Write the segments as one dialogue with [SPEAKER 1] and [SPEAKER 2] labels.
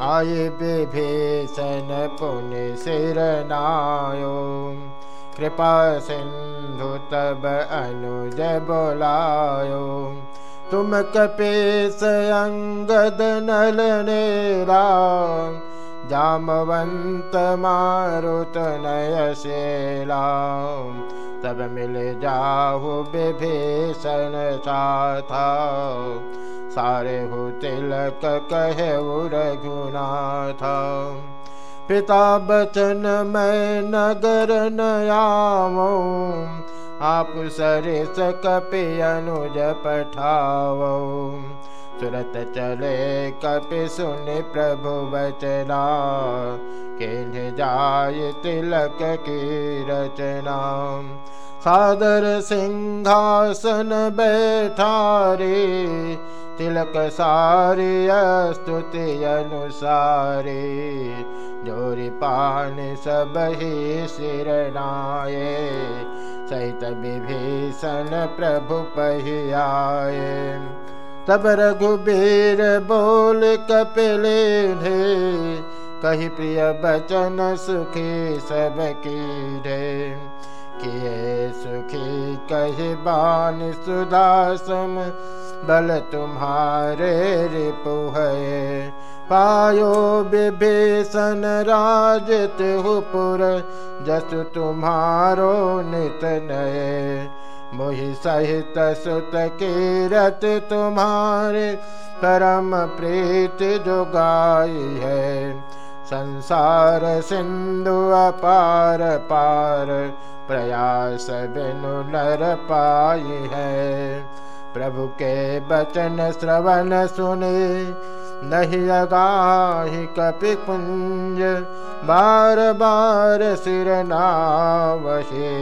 [SPEAKER 1] आये विभीषण पुण्य सिरनायो कृपा सिंधु तब अनुज बोलायो। तुम कपेश अंगद नल नेरा। जामवंत मारुत नयशेला तब मिल जाहु विभीषण सारे हो तिलक कहे रघुनाथ। पिता बचन मैं नगर नयामो आप सरिस कपि अनुज पठाओ सुरत चले कपि सुनि प्रभु बचना के जाय तिलक की रचना। सादर सिंहासन बैठारे तिलक सारी स्तुति अनुसारे जोरी पान सब ही सिरनाये सहित विभीषण प्रभु पहियाए तब रघुबीर बोल कपिले कही प्रिय बचन सुखी सब की ढे किए सुखी कही बान सुदासम बल तुम्हारे रिपुह पायो विभीषण राजत हुपुर, जसु तुम्हारो नित नये। मोहि सहित सुत कीरत तुम्हारे, परम प्रीत जो गाई है। संसार सिंधु अपार पार, प्रयास बिनु नर पाई है। प्रभु के बचन श्रवण सुने नहीं अगाही कपि कुंज बार बार सिर नावहे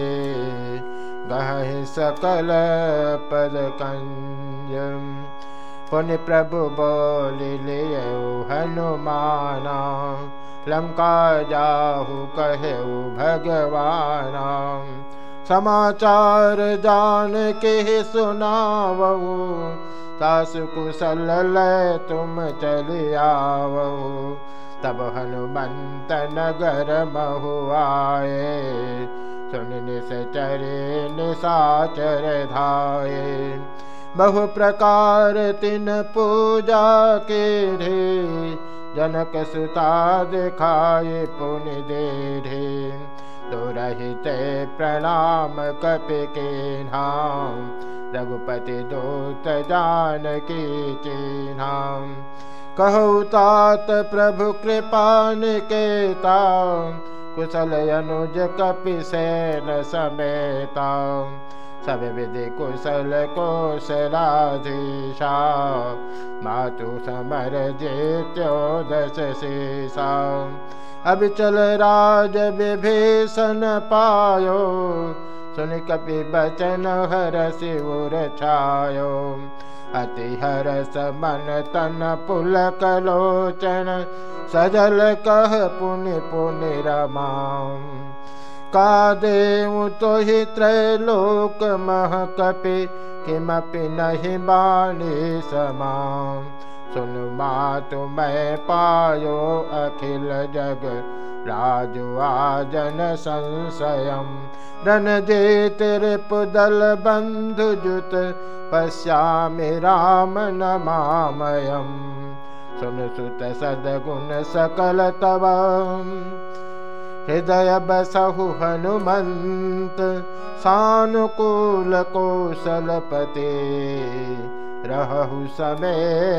[SPEAKER 1] गह सकल पद कंज पुण्य प्रभु बोल ले हनुमाना लंका जाहु कहे भगवाना समाचार जान के सुनावो तास कुशल लय तुम चल आवो तब हनुमंत नगर महुआए। सुन चरे निशाचर धाये बहु प्रकार तिन पूजा के ढे जनक सुता दिखाए पुण्य दे ढे रहते प्रणाम कपि के नाम रघुपति दूत जान की चिन्हाम कहु तात प्रभु कृपान के कुशल अनुज कपि सैन समेता। सब विधि कुशल कौशलाधीशा मातु समर जेत्यो दश शेषा अब चल राज विभीषण पायो। सुन कपि बचन हर शिवर छायो। अति हरस मन तन पुलक लोचन सजल कह पुनि पुनि रमाम का तो ही त्रैलोक मह कपि किमपि नहीं बाणी समाम सुन मातु मैं पायो अखिल जग राजुआजन संशयम रन जेत रिपुदल बंधु जुत पश्यामि राम नमामयम सुन सुत सदगुण सकल तव। हृदय बसहु हनुमंत सानुकूल कौशलपते रहु समेतयनन्